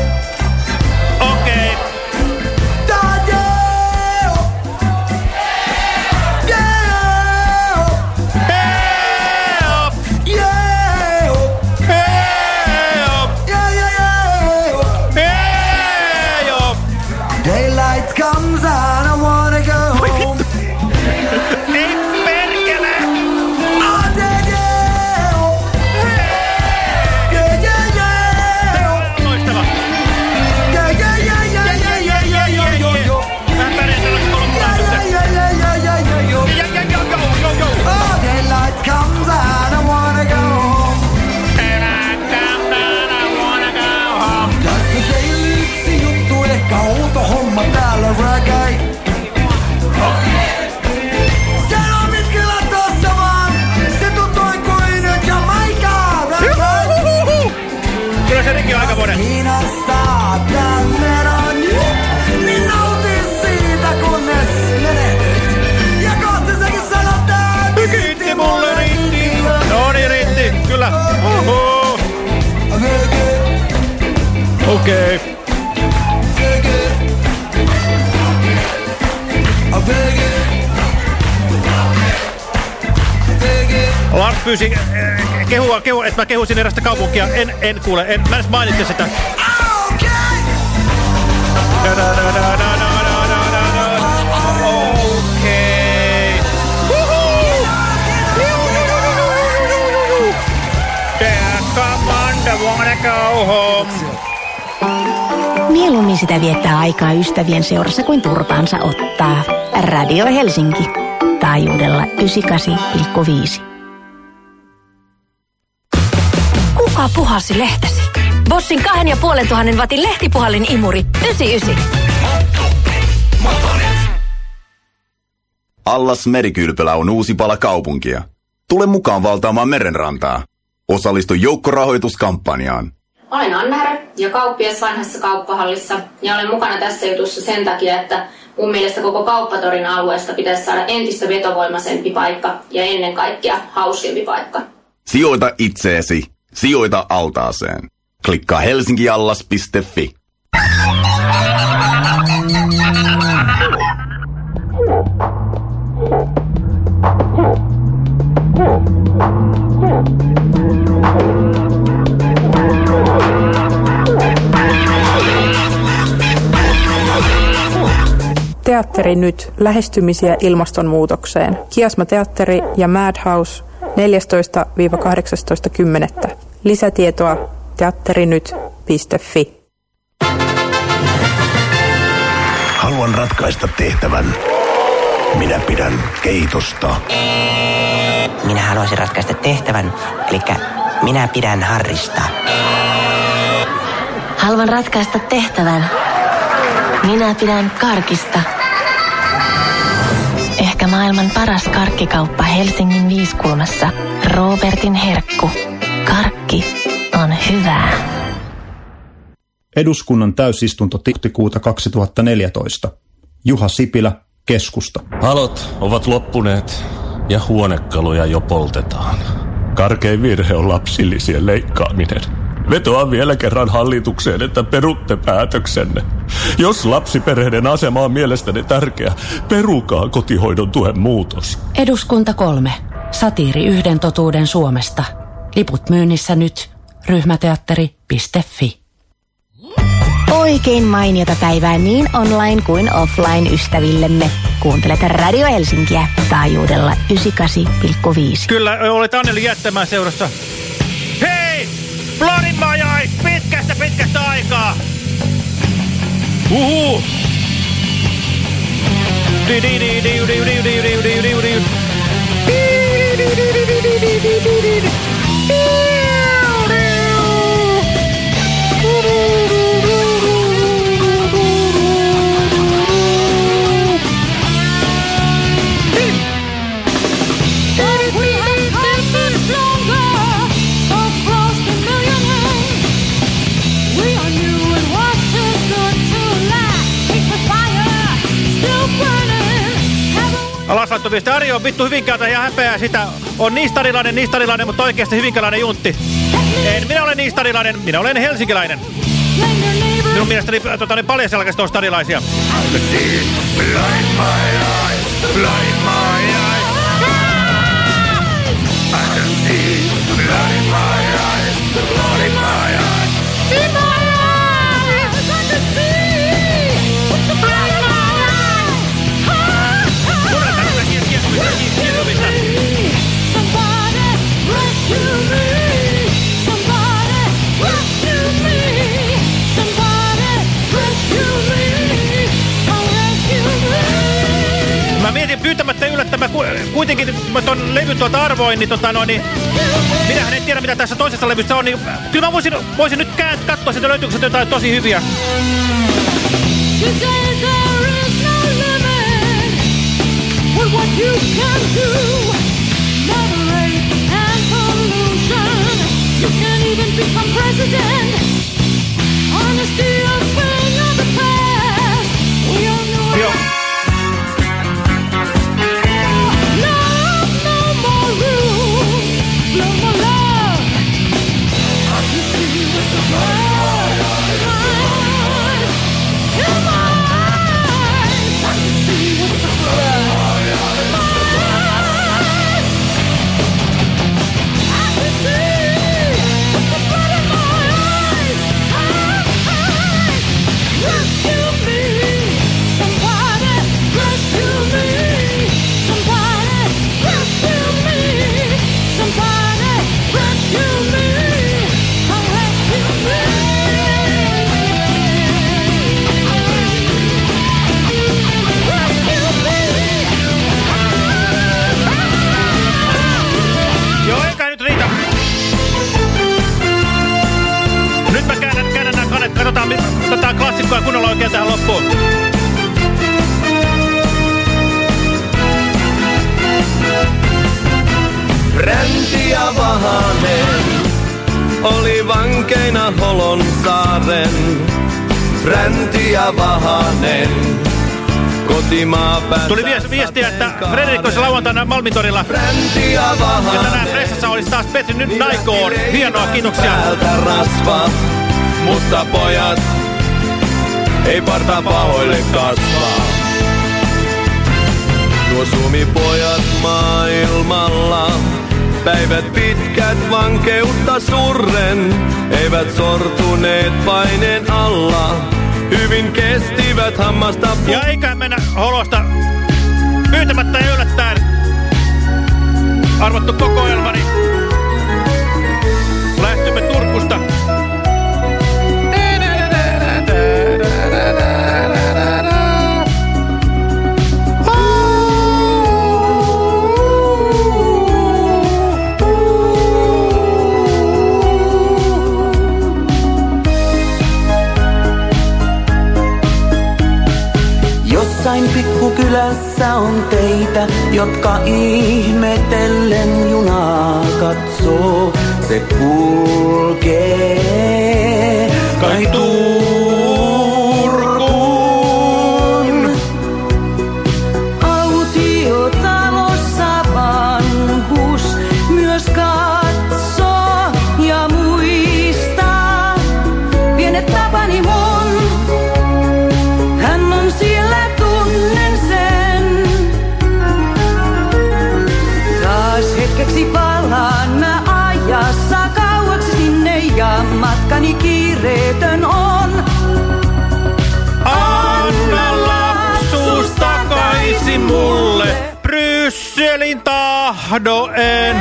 Okei. Okay. Lars pyysi eh, kehua, kehu, että mä kehuisin erästä kaupunkia. En, en kuule, en, mä edes mainitse sitä. Okay. Okay. da, da, da, da. wanna go home. Mieluummin sitä viettää aikaa ystävien seurassa kuin turpaansa ottaa. Radio Helsinki. Taajuudella 98,5. Kuka puhasi lehtesi? Bossin kahden ja puolen tuhannen watin lehtipuhallin imuri 99. Allas Merikylpylä on uusi pala kaupunkia. Tule mukaan valtaamaan merenrantaa. Osallistu joukkorahoituskampanjaan. Olen Anna Härö ja kauppias vanhassa kauppahallissa ja olen mukana tässä jutussa sen takia, että mun mielestä koko kauppatorin alueesta pitäisi saada entistä vetovoimaisempi paikka ja ennen kaikkea hauskempi paikka. Sijoita itseesi. Sijoita altaaseen. Klikkaa helsinkiallas.fi. Teatteri nyt. Lähestymisiä ilmastonmuutokseen. Kiasma teatteri ja Madhouse 14-18.10. Lisätietoa teatterinyt.fi. Haluan ratkaista tehtävän. Minä pidän keitosta. Minä haluaisin ratkaista tehtävän, eli minä pidän Harrista. Haluan ratkaista tehtävän. Minä pidän karkista. Ehkä maailman paras karkkikauppa Helsingin viiskulmassa. Robertin herkku. Karkki on hyvää. Eduskunnan täysistunto huhtikuuta 2014. Juha Sipilä, keskusta. Halot ovat loppuneet ja huonekaluja jo poltetaan. Karkein virhe on lapsilisien leikkaaminen. Vetoan vielä kerran hallitukseen, että perutte päätöksenne. Jos lapsiperheiden asema on mielestäni tärkeä, perukaa kotihoidon tuen muutos. Eduskunta kolme. Satiiri yhden totuuden Suomesta. Liput myynnissä nyt. Ryhmäteatteri.fi. Oikein mainiota päivää niin online kuin offline ystävillemme. Kuuntelet Radio Helsinkiä taajuudella 98,5. Kyllä, olet Anneli jättämään seurassa. Ooh. Alaslaittoviesti Ari on vittu Hyvinkäältä ja häpeää sitä. On niistarilainen, niistarilainen, mutta oikeasti hyvinkäläinen juntti. En minä olen niistarilainen, minä olen helsinkiläinen. Minun mielestäni tota, niin paljasjalkaiset on starilaisia. Mä yllättämään, ku, kuitenkin mä ton levyn tuolta arvoin, niin tota no, niin minähän en tiedä mitä tässä toisessa levyssä on, niin kyllä mä voisin, voisin nyt kään, katsoa sitä löytyykö sieltä jotain tosi hyviä. can even become president. Honesty of Tuli vies, viestiä, että Frederik olisi lauantaina Malmitorilla. Ja tänään pressassa olisi taas Petri nyt Naikoon. Hienoa, kiitoksia. Rasva, mutta pojat ei parta pahoille kasvaa. Nuo suomipojat maailmalla, päivät pitkät vankeutta surren, eivät sortuneet paineen alla, hyvin kestivät hammasta Ja eikä mennä holosta pyytämättä ja yllättäen. Arvottu kokoelmani. Lähtymme Turkusta. Jossain pikkukylässä on teitä, jotka ihmetellen junaa katsoo. Se kulkee tahdoen.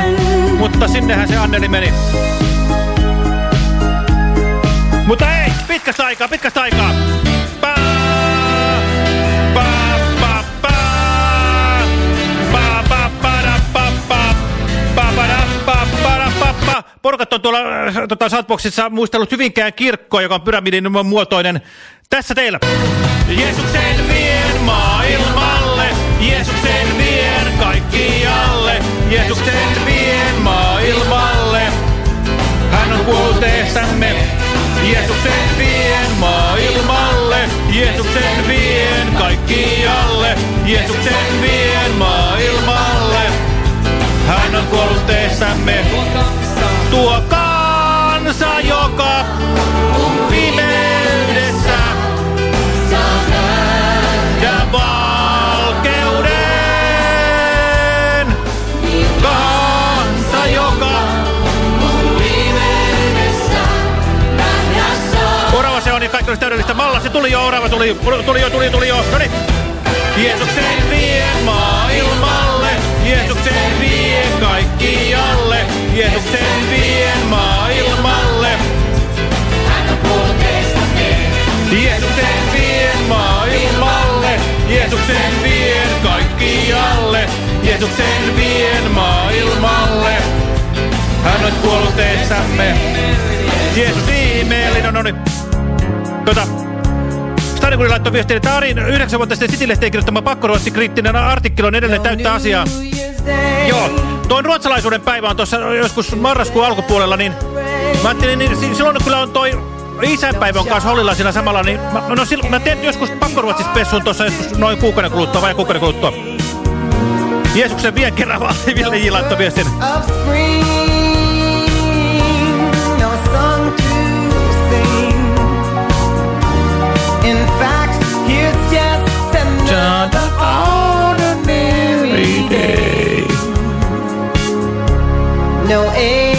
Mutta sinnehän se Anneli meni. Mutta ei, pitkästä aikaa, pitkästä aikaa. Porukat on tuolla äh, tota, Southboxissa muistellut Hyvinkään kirkkoa, joka on pyramidin muotoinen. Tässä teillä. Jeesuksen vien maailmalle, Jeesuksen vien kaikkialle, Jeesuksen vien maailmalle. Hän on kuollut eestämme, Jeesuksen vien maailmalle, Jeesuksen vien kaikkialle, Jeesuksen vien maailmalle. Hän on kuollut eestämme, tuo kansa, joka on pimeydessä. On ja kaikki olisi täydellistä. Malla se tuli jo, orava tuli, tuli jo, tuli, tuli jo. Noniin. Jeesuksen vie maailmalle, Jeesuksen vie kaikkialle, Jeesuksen vie maailmalle. Jeesuksen vie maailmalle, Jeesuksen vie kaikkialle, Jeesuksen vie maailmalle. Hän on kuollut eessämme. Jeesus ihmeellinen on. Tota, Stadinkuri laittoi viestiä, että Arin yhdeksän vuotta sitten City-lehteen kirjoittama pakkoruotsikriittinen artikkeli on edelleen täyttä asiaa. Joo, tuon ruotsalaisuuden päivä on tuossa joskus marraskuun alkupuolella, niin mä ajattelin, niin si- silloin kyllä on toi isänpäivä on kanssa Hollilla siinä samalla, niin mä, no silloin, mä teen joskus pakkoruotsispessun tuossa joskus noin kuukauden kuluttua vai kuukauden kuluttua. Jeesuksen vien kerran vaan Ville J. laittoi viestin. beyond an ordinary day. No age.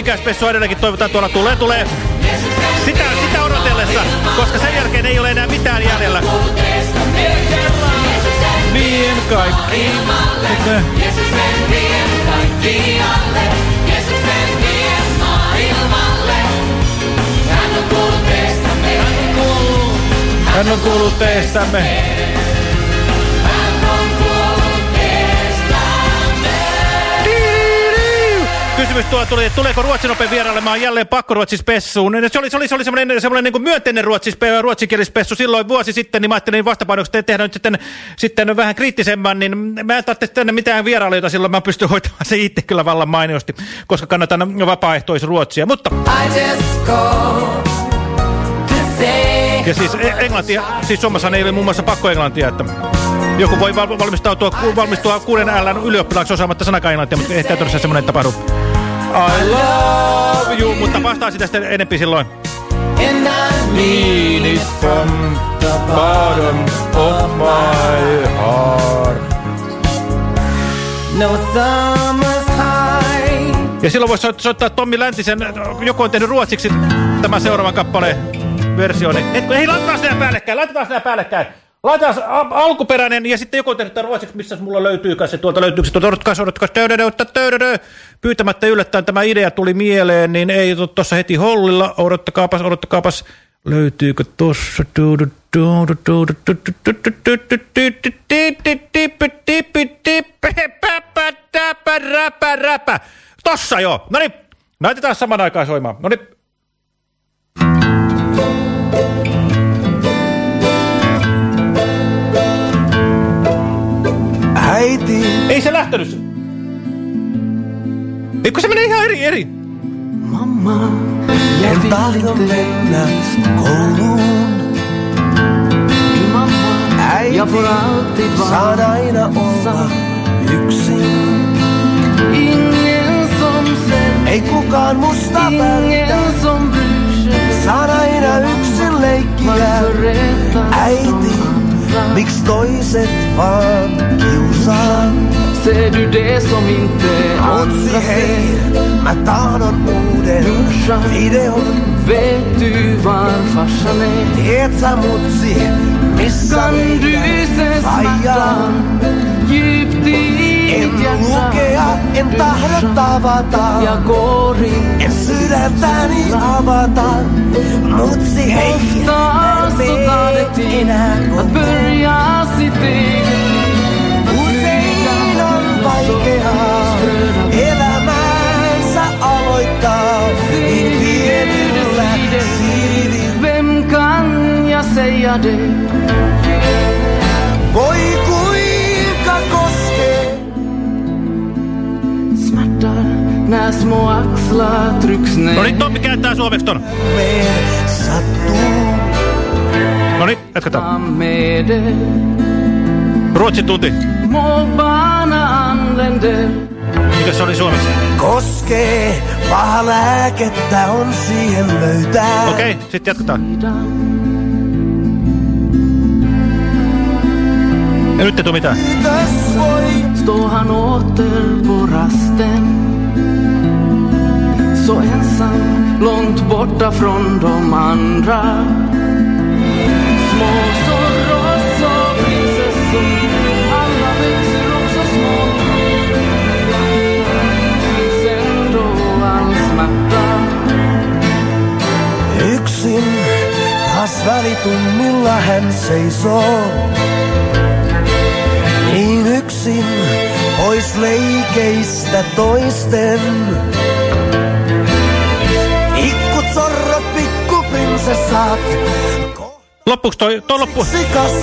Hyvinkääspessua edelleenkin toivotaan tuolla tulee, tulee. Sitä, sitä odotellessa, koska sen jälkeen ei ole enää mitään jäljellä. Vien vien kaikki. Hän on kuullut teistämme. Hän on kuullut teistämme. Kysymys tuolla tuli, että tuleeko Ruotsin open vierailemaan jälleen pakkoruotsispessuun. Se oli, se oli, se oli semmoinen, semmoinen niin kuin myönteinen ruotsis- ruotsinkielispessu silloin vuosi sitten, niin mä ajattelin vastapainoksi tehdä nyt sitten, sitten vähän kriittisemmän, niin mä en tarvitse tänne mitään vierailijoita silloin, mä pystyn hoitamaan se itse kyllä vallan mainiosti, koska kannatan vapaaehtoisruotsia. Mutta... Ja siis e- englantia, siis Suomessa ei ole muun muassa pakko englantia, että joku voi val valmistautua, valmistua kuuden äälän ylioppilaaksi osaamatta sanakaan englantia, mutta ei todella semmoinen tapahdu. I love you, mutta vastaan sitä sitten enempi silloin. And I mean it from the bottom of my heart. No summer's high. Ja silloin voisi soittaa Tommi Läntisen, joku on tehnyt ruotsiksi tämä seuraavan kappaleen versio. Niin, et, ei, laitetaan nämä päällekkäin, laitetaan nämä päällekkäin. Laitetaan alkuperäinen ja sitten joku tehnyt ruotsiksi, missä mulla löytyy se tuolta löytyykö se tuolta odotkaas, odotkaas, pyytämättä yllättäen tämä idea tuli mieleen, niin ei tuossa heti hollilla, odottakaapas, odottakaapas, löytyykö tuossa Tossa joo, no niin, näytetään saman aikaan soimaan, no niin. Äiti. Ei se lähtenyt. Eikö se menee ihan eri, eri? Mamma, en tahdo mennä kouluun. Äiti, vara saan aina olla yksin. Ei kukaan musta välitä. Saan aina yksin leikkiä. Äiti, miksi toiset vaan kiusaa? Ser du det som inte Mutsi andra hei, mä tahdon uuden videon. Vet du var farsan är? Tiedät sä mutsi, missä Kan du se smärtan djupt lukea, en tahdo tavata. Jag går in En sydäntäni avata. Mutsi hei, tid att börja sitt eget Usein on vaikeaa elämäänsä aloittaa niin pienillä siivillä. Vem kan det? Små axlar trycks ner No niin, Tommi kääntää suomeksi ton. No niin, jatketaan. Ruotsin tunti. Mikä se oli suomeksi? Koskee, paha lääkettä on siihen löytää. Okei, okay, sitten jatketaan. Ja nyt ei tule mitään. Kiitos voi Står han åter på rasten Så ensam, långt borta från de andra Små sorros och prinsessor Alla växer också små Sen då all smärta Yksin taas välitunnilla hän seisoo. Niin yksin pois leikeistä toisten. Pikkuprinsessat Loppuks toi, toi loppu?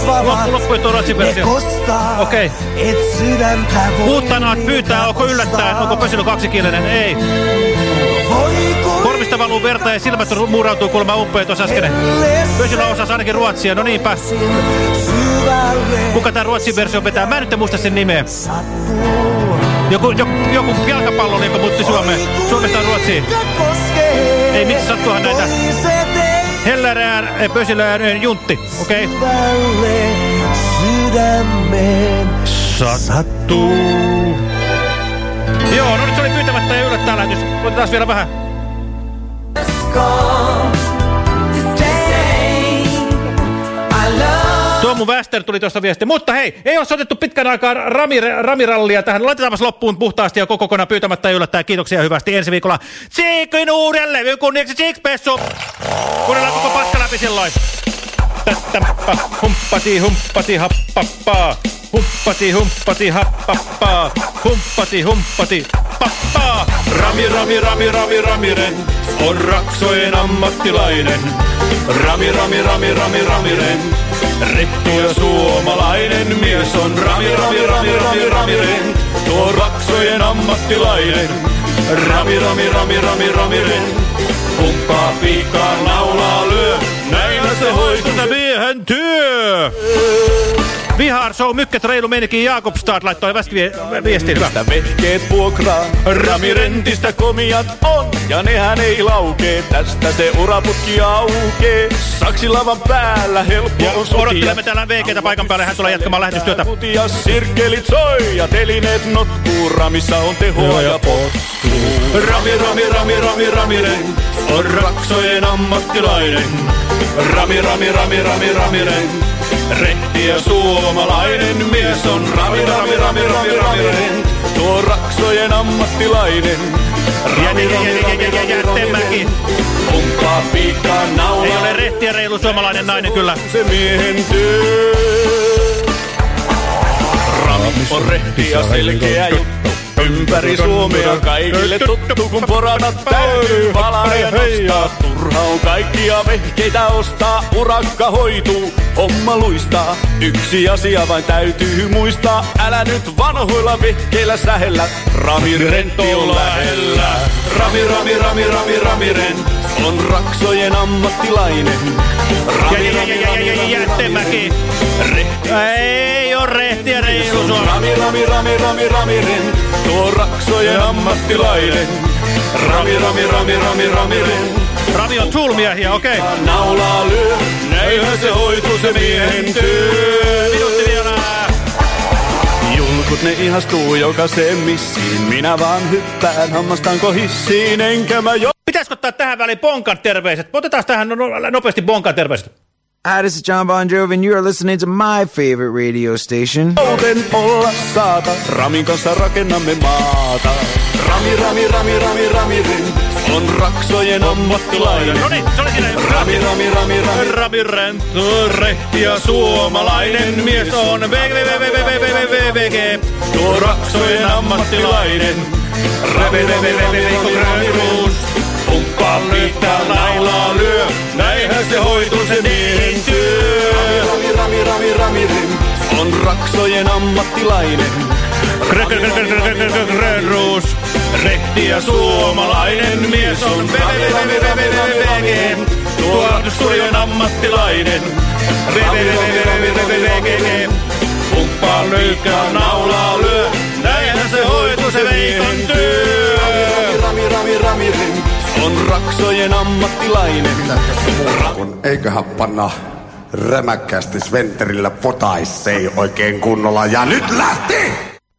Loppu, loppu toi ruotsin versio. Okei. Uuttanat pyytää, onko yllättäen, onko pösily kaksikielinen? Ei. Korvista valuu verta ja silmät muurautuu kuulemma umpeen tuossa äsken. Pösylä osasi ainakin ruotsia, no niinpä. Kuka tää ruotsin versio vetää? Mä en nyt muista sen nimeä. Joku, joku, joku jalkapallo, joka muutti Suomeen. Suomesta Ruotsiin. Ei, miksi sattuuhan näitä? Hellärään, Pösilään, Juntti. Okei. Okay. Syvälle sydämeen sattuu. Joo, no nyt se oli pyytämättä ja yllättää lähetys. Otetaan vielä vähän. Tuomu Väster tuli tuosta viesti. Mutta hei, ei ole soitettu pitkän aikaa ramire, ramirallia tähän. Laitetaanpas loppuun puhtaasti ja koko kokonaan pyytämättä yllättää. Kiitoksia hyvästi ensi viikolla. Tsiikin uuden levyn kunniaksi Tsiikspessu. Kuunnellaan koko paska läpi silloin. Tättämpä, humppati, humppati, happapaa. Humppati, humppati, happapaa. Humppati, humppati, pappaa. Rami, rami, rami, rami, ramiren on raksojen ammattilainen. Rami, rami, rami, rami, ramiren. Rettu ja suomalainen mies on Rami, rami, rami, rami, ramiren. Tuo raksojen ammattilainen. Rami, rami, rami, rami, ramiren. Pumppaa piikkaa, naulaa lyö. Näinä se hoituu miehen työ. Vihar Show Mykket reilu meininki Jakobstad laittoi viestin. Hyvä. Mistä vehkeet vuokraa, ramirentistä komiat on, ja nehän ei laukee, tästä se uraputki aukee. Saksilavan päällä helppo Ja on sotia. odottelemme täällä VGtä paikan päälle, hän tulee jatkamaan lähetystyötä. Ja sirkkelit soi ja telineet notkuu, ramissa on tehoa ja pottuu. Rami, rami, rami, rami, ramiren on raksojen ammattilainen. Rami, rami, rami, rami, ramiren. Rehti ja suomalainen mies on Rami, rami, rami, rami, ramiren. Tuo raksojen ammattilainen. Rami, rami, rami, rami, ramiren. Pumppaa piikkaa naulaa. Ei ole rehti ja reilu suomalainen nainen kyllä. Se miehen työ. Rami on rehti ja selkeä juttu. Ympäri Suomea kaikille tuttu, kun poranat täytyy valaa ja nostaa. Turha on kaikkia vehkeitä ostaa, urakka hoituu, homma luistaa. Yksi asia vain täytyy muistaa, älä nyt vanhoilla vehkeillä sähellä. Rami Rentti on lähellä. Rami, rami, rami, rami, rami Rent on raksojen ammattilainen. Rami, rami, rami, rami, Jättemäki. Ei ole rehti ja reilu Suomi. Rami, rami, rami, rami, rami, ren, tuo raksojen ammattilainen. Rami, rami, rami, rami, rami, ren. Rami on toolmiehiä, okei. Okay. Naulaa lyö, näinhän se hoituu se miehen työ. Minuutti vielä. Julkut ne ihastuu jokaiseen missiin, minä vaan hyppään hammastanko hissiin, enkä mä jo... Pitäisikö ottaa tähän väliin Bonkan terveiset? Otetaan tähän no- no- nopeasti Bonkan terveiset. Hi, this is John Bon Jovi, and you are listening to my favorite radio station. Muuten olla saata, Ramin kanssa rakennamme maata. Rami, rami, rami, rami, rami, ren, on raksojen ammattilainen. No niin, se oli siinä. Rami, rami, rami, rami, Rami Renttu, rehti ja suomalainen mies on www. Tuo raksojen ammattilainen. Rami, rami, rami, rami, rami, ruus. Pumppaa pitää naulaa lyö. Näinhän se hoituu se miehen työ. Rami, rami, rami, rami, ren, on raksojen ammattilainen. Grönruus, rehti ja suomalainen mies on www. On raksojen ammattilainen. Kun eiköhän panna rämäkkästi Sventerillä potaissei oikein kunnolla. Ja nyt lähti!